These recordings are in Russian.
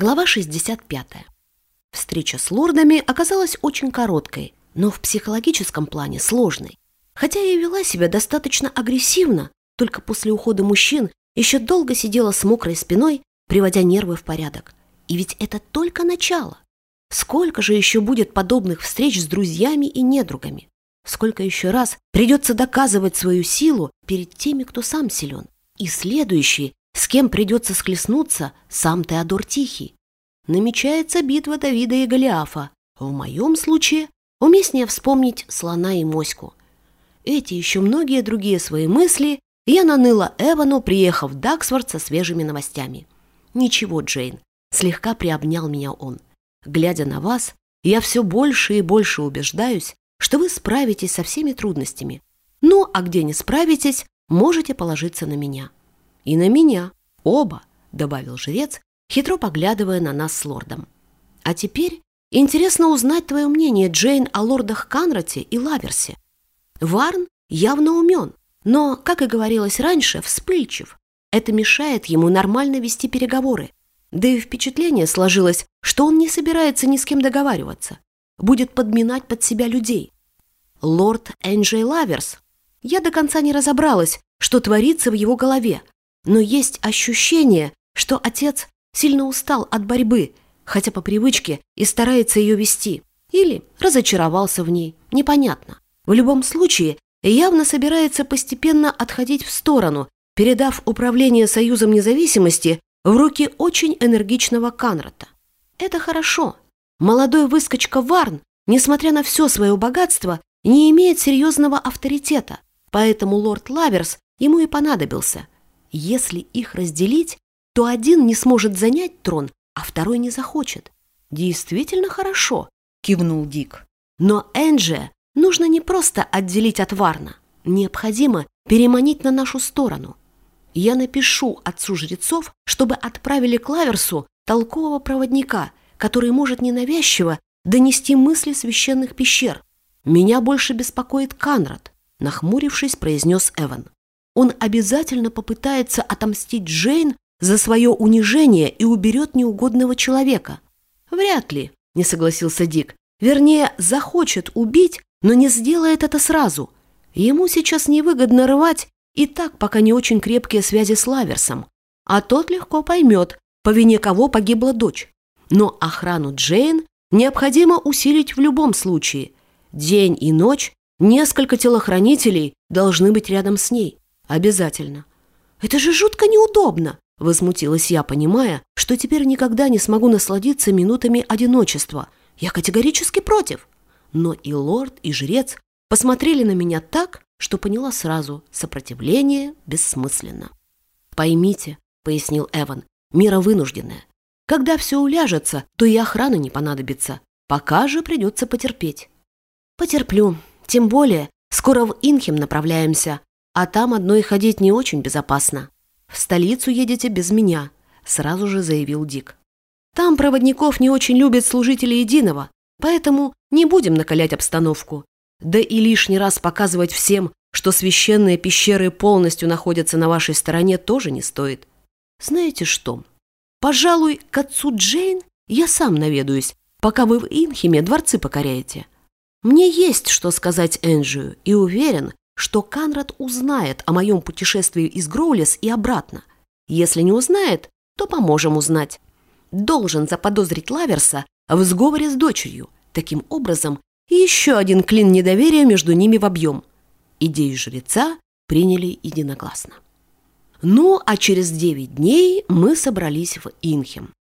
Глава 65. Встреча с лордами оказалась очень короткой, но в психологическом плане сложной. Хотя я вела себя достаточно агрессивно, только после ухода мужчин еще долго сидела с мокрой спиной, приводя нервы в порядок. И ведь это только начало. Сколько же еще будет подобных встреч с друзьями и недругами? Сколько еще раз придется доказывать свою силу перед теми, кто сам силен? И следующие, с кем придется склеснуться, сам Теодор Тихий. Намечается битва Давида и Голиафа. В моем случае уместнее вспомнить слона и моську. Эти еще многие другие свои мысли я наныла Эвану, приехав в Даксворт со свежими новостями. «Ничего, Джейн», — слегка приобнял меня он. «Глядя на вас, я все больше и больше убеждаюсь, что вы справитесь со всеми трудностями. Ну, а где не справитесь, можете положиться на меня». «И на меня. Оба», — добавил жрец, хитро поглядывая на нас с лордом. «А теперь интересно узнать твое мнение, Джейн, о лордах Канрате и Лаверсе. Варн явно умен, но, как и говорилось раньше, вспыльчив. Это мешает ему нормально вести переговоры. Да и впечатление сложилось, что он не собирается ни с кем договариваться. Будет подминать под себя людей. Лорд Энджей Лаверс. Я до конца не разобралась, что творится в его голове. Но есть ощущение, что отец сильно устал от борьбы, хотя по привычке и старается ее вести. Или разочаровался в ней, непонятно. В любом случае, явно собирается постепенно отходить в сторону, передав управление Союзом независимости в руки очень энергичного Канрата. Это хорошо. Молодой выскочка Варн, несмотря на все свое богатство, не имеет серьезного авторитета, поэтому лорд Лаверс ему и понадобился. Если их разделить, то один не сможет занять трон, а второй не захочет. «Действительно хорошо», — кивнул Дик. «Но Энджи нужно не просто отделить от Варна. Необходимо переманить на нашу сторону. Я напишу отцу жрецов, чтобы отправили к Лаверсу толкового проводника, который может ненавязчиво донести мысли священных пещер. Меня больше беспокоит Канрад, нахмурившись, произнес Эван. Он обязательно попытается отомстить Джейн за свое унижение и уберет неугодного человека. Вряд ли, не согласился Дик. Вернее, захочет убить, но не сделает это сразу. Ему сейчас невыгодно рвать и так пока не очень крепкие связи с Лаверсом, а тот легко поймет, по вине кого погибла дочь. Но охрану Джейн необходимо усилить в любом случае. День и ночь несколько телохранителей должны быть рядом с ней. Обязательно. «Это же жутко неудобно!» – возмутилась я, понимая, что теперь никогда не смогу насладиться минутами одиночества. Я категорически против но и лорд, и жрец посмотрели на меня так, что поняла сразу, сопротивление бессмысленно. «Поймите», — пояснил Эван, — «мера вынужденная. Когда все уляжется, то и охрана не понадобится. Пока же придется потерпеть». «Потерплю. Тем более, скоро в Инхем направляемся, а там одной ходить не очень безопасно. В столицу едете без меня», — сразу же заявил Дик. «Там проводников не очень любят служители Единого, Поэтому не будем накалять обстановку. Да и лишний раз показывать всем, что священные пещеры полностью находятся на вашей стороне, тоже не стоит. Знаете что? Пожалуй, к отцу Джейн я сам наведаюсь, пока вы в Инхиме дворцы покоряете. Мне есть что сказать Энджию, и уверен, что Канрад узнает о моем путешествии из Гроулес и обратно. Если не узнает, то поможем узнать. Должен заподозрить Лаверса в сговоре с дочерью. Таким образом, еще один клин недоверия между ними в объем. Идею жреца приняли единогласно. Ну, а через девять дней мы собрались в Инхем.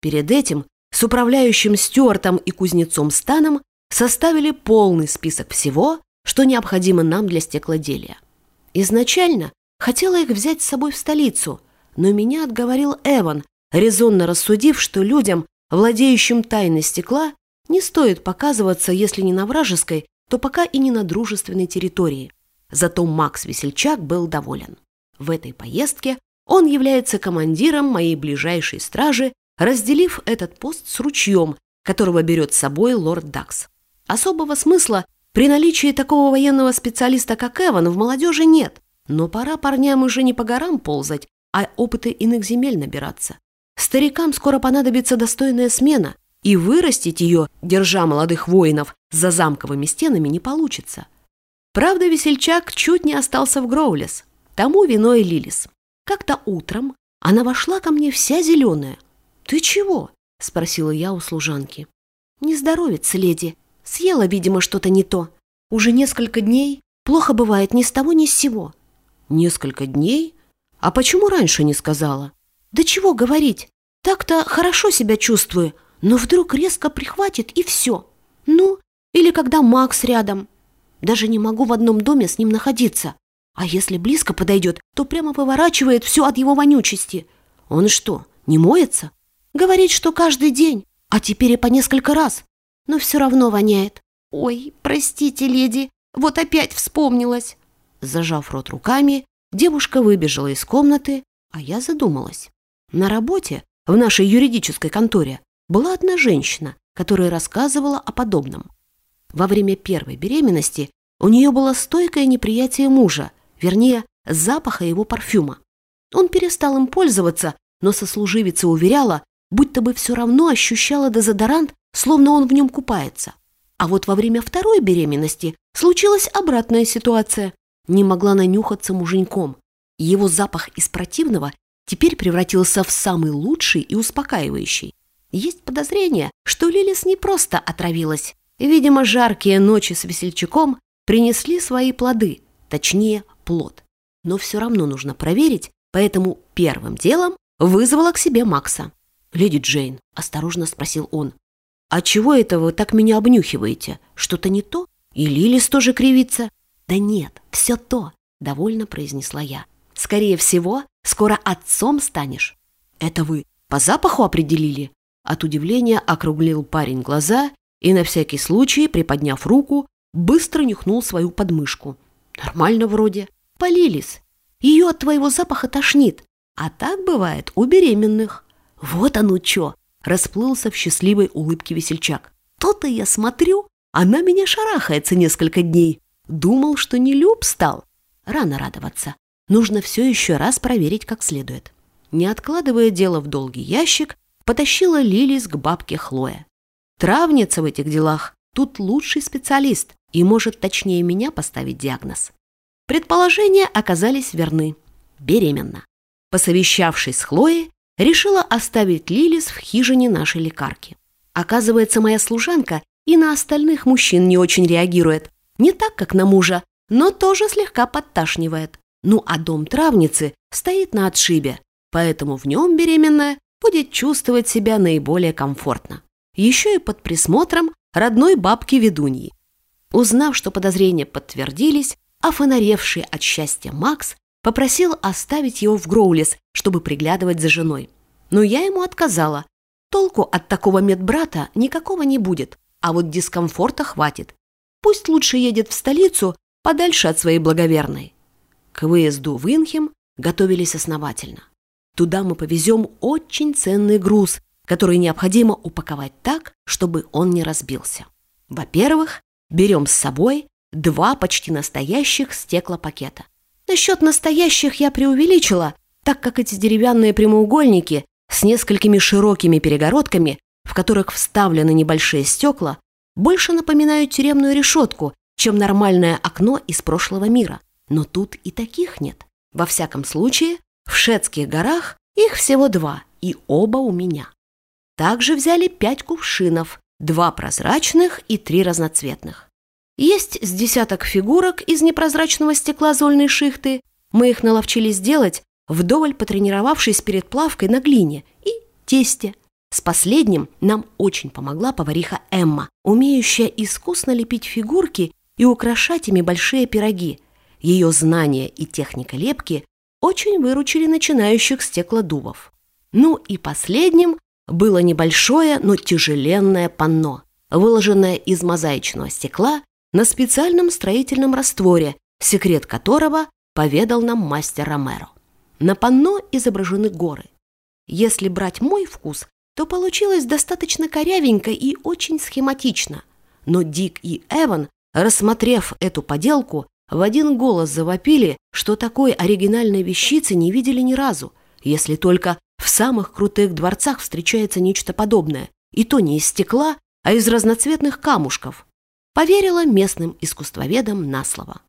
Перед этим с управляющим Стюартом и кузнецом Станом составили полный список всего, что необходимо нам для стеклоделия. Изначально хотела их взять с собой в столицу, но меня отговорил Эван, резонно рассудив, что людям, владеющим тайной стекла, не стоит показываться, если не на вражеской, то пока и не на дружественной территории. Зато Макс Весельчак был доволен. В этой поездке он является командиром моей ближайшей стражи, разделив этот пост с ручьем, которого берет с собой лорд Дакс. Особого смысла при наличии такого военного специалиста, как Эван, в молодежи нет. Но пора парням уже не по горам ползать, а опыты иных земель набираться. Старикам скоро понадобится достойная смена, и вырастить ее, держа молодых воинов за замковыми стенами, не получится. Правда, весельчак чуть не остался в Гроулес. Тому виной Лилис. Как-то утром она вошла ко мне вся зеленая. «Ты чего?» — спросила я у служанки. «Не здоровится, леди. Съела, видимо, что-то не то. Уже несколько дней. Плохо бывает ни с того, ни с сего». «Несколько дней? А почему раньше не сказала?» «Да чего говорить? Так-то хорошо себя чувствую, но вдруг резко прихватит и все. Ну, или когда Макс рядом. Даже не могу в одном доме с ним находиться. А если близко подойдет, то прямо выворачивает все от его вонючести. Он что, не моется? Говорит, что каждый день, а теперь и по несколько раз. Но все равно воняет. Ой, простите, леди, вот опять вспомнилась. Зажав рот руками, девушка выбежала из комнаты, а я задумалась. На работе, в нашей юридической конторе, была одна женщина, которая рассказывала о подобном. Во время первой беременности у нее было стойкое неприятие мужа, вернее, запаха его парфюма. Он перестал им пользоваться, но сослуживица уверяла, будто бы все равно ощущала дезодорант, словно он в нем купается. А вот во время второй беременности случилась обратная ситуация. Не могла нанюхаться муженьком. Его запах из противного теперь превратился в самый лучший и успокаивающий. Есть подозрение, что Лилис не просто отравилась. Видимо, жаркие ночи с весельчаком принесли свои плоды, точнее, плод. Но все равно нужно проверить, поэтому первым делом вызвала к себе Макса. «Леди Джейн», — осторожно спросил он, «а чего это вы так меня обнюхиваете? Что-то не то? И Лилис тоже кривится?» «Да нет, все то», — довольно произнесла я. «Скорее всего, скоро отцом станешь». «Это вы по запаху определили?» От удивления округлил парень глаза и на всякий случай, приподняв руку, быстро нюхнул свою подмышку. «Нормально вроде. Полились. Ее от твоего запаха тошнит. А так бывает у беременных». «Вот оно чё!» — расплылся в счастливой улыбке весельчак. «То-то я смотрю, она меня шарахается несколько дней. Думал, что не люб стал. Рано радоваться. Нужно все еще раз проверить как следует». Не откладывая дело в долгий ящик, потащила Лилис к бабке Хлоя. Травница в этих делах тут лучший специалист и может точнее меня поставить диагноз. Предположения оказались верны. Беременна. Посовещавшись с Хлоей, решила оставить Лилис в хижине нашей лекарки. Оказывается, моя служанка и на остальных мужчин не очень реагирует. Не так, как на мужа, но тоже слегка подташнивает. Ну а дом травницы стоит на отшибе, поэтому в нем беременная будет чувствовать себя наиболее комфортно. Еще и под присмотром родной бабки-ведуньи. Узнав, что подозрения подтвердились, офонаревший от счастья Макс попросил оставить его в Гроулис, чтобы приглядывать за женой. Но я ему отказала. Толку от такого медбрата никакого не будет, а вот дискомфорта хватит. Пусть лучше едет в столицу, подальше от своей благоверной. К выезду в Инхем готовились основательно. Туда мы повезем очень ценный груз, который необходимо упаковать так, чтобы он не разбился. Во-первых, берем с собой два почти настоящих стеклопакета. Насчет настоящих я преувеличила, так как эти деревянные прямоугольники с несколькими широкими перегородками, в которых вставлены небольшие стекла, больше напоминают тюремную решетку, чем нормальное окно из прошлого мира. Но тут и таких нет. Во всяком случае, в Шетских горах их всего два, и оба у меня. Также взяли пять кувшинов, два прозрачных и три разноцветных. Есть с десяток фигурок из непрозрачного стекла зольной шихты. Мы их наловчились делать, вдоволь потренировавшись перед плавкой на глине и тесте. С последним нам очень помогла повариха Эмма, умеющая искусно лепить фигурки и украшать ими большие пироги. Ее знания и техника лепки очень выручили начинающих стеклодувов. Ну и последним было небольшое, но тяжеленное панно, выложенное из мозаичного стекла на специальном строительном растворе, секрет которого поведал нам мастер Ромеро. На панно изображены горы. Если брать мой вкус, то получилось достаточно корявенько и очень схематично. Но Дик и Эван, рассмотрев эту поделку, в один голос завопили, что такой оригинальной вещицы не видели ни разу, если только в самых крутых дворцах встречается нечто подобное, и то не из стекла, а из разноцветных камушков. Поверила местным искусствоведам на слово.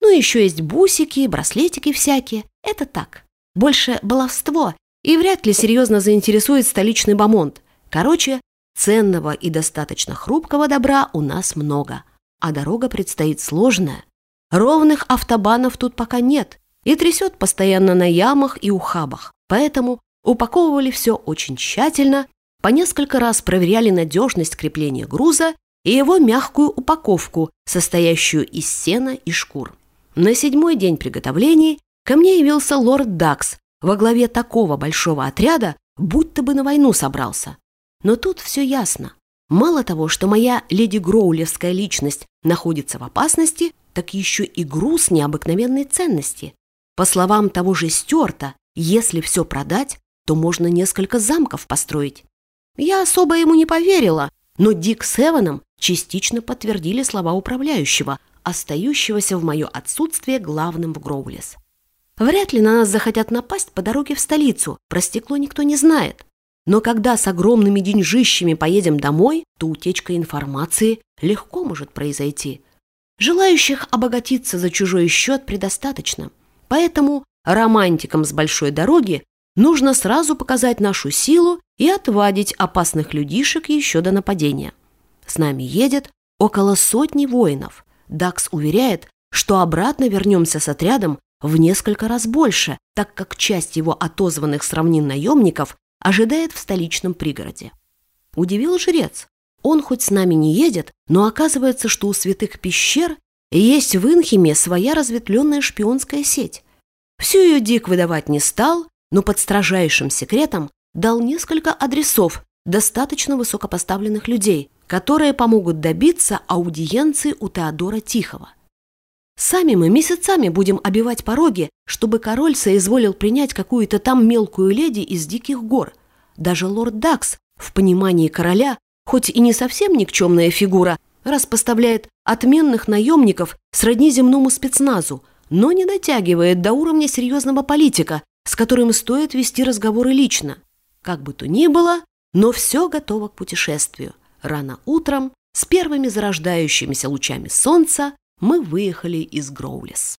Ну, еще есть бусики, браслетики всякие. Это так. Больше баловство, и вряд ли серьезно заинтересует столичный бомонд. Короче, ценного и достаточно хрупкого добра у нас много, а дорога предстоит сложная. Ровных автобанов тут пока нет, и трясет постоянно на ямах и ухабах. Поэтому упаковывали все очень тщательно, по несколько раз проверяли надежность крепления груза и его мягкую упаковку, состоящую из сена и шкур. На седьмой день приготовлений ко мне явился лорд Дакс во главе такого большого отряда, будто бы на войну собрался. Но тут все ясно. Мало того, что моя леди Гроулевская личность находится в опасности, так еще и груз необыкновенной ценности. По словам того же Стюарта, если все продать, то можно несколько замков построить. Я особо ему не поверила, но Дик с Эваном частично подтвердили слова управляющего, остающегося в мое отсутствие главным в Гроулес. Вряд ли на нас захотят напасть по дороге в столицу, про стекло никто не знает. Но когда с огромными деньжищами поедем домой, то утечка информации легко может произойти. Желающих обогатиться за чужой счет предостаточно. Поэтому романтикам с большой дороги нужно сразу показать нашу силу и отвадить опасных людишек еще до нападения. С нами едет около сотни воинов. Дакс уверяет, что обратно вернемся с отрядом в несколько раз больше, так как часть его отозванных с равнин наемников ожидает в столичном пригороде. Удивил жрец. Он хоть с нами не едет, но оказывается, что у святых пещер есть в Инхиме своя разветвленная шпионская сеть. Всю ее Дик выдавать не стал, но под строжайшим секретом дал несколько адресов достаточно высокопоставленных людей, которые помогут добиться аудиенции у Теодора Тихого. Сами мы месяцами будем обивать пороги, чтобы король соизволил принять какую-то там мелкую леди из диких гор. Даже лорд Дакс, в понимании короля, хоть и не совсем никчемная фигура, раз поставляет отменных наемников сродни земному спецназу, но не дотягивает до уровня серьезного политика, с которым стоит вести разговоры лично. Как бы то ни было, но все готово к путешествию. Рано утром, с первыми зарождающимися лучами солнца, мы выехали из Гроулес.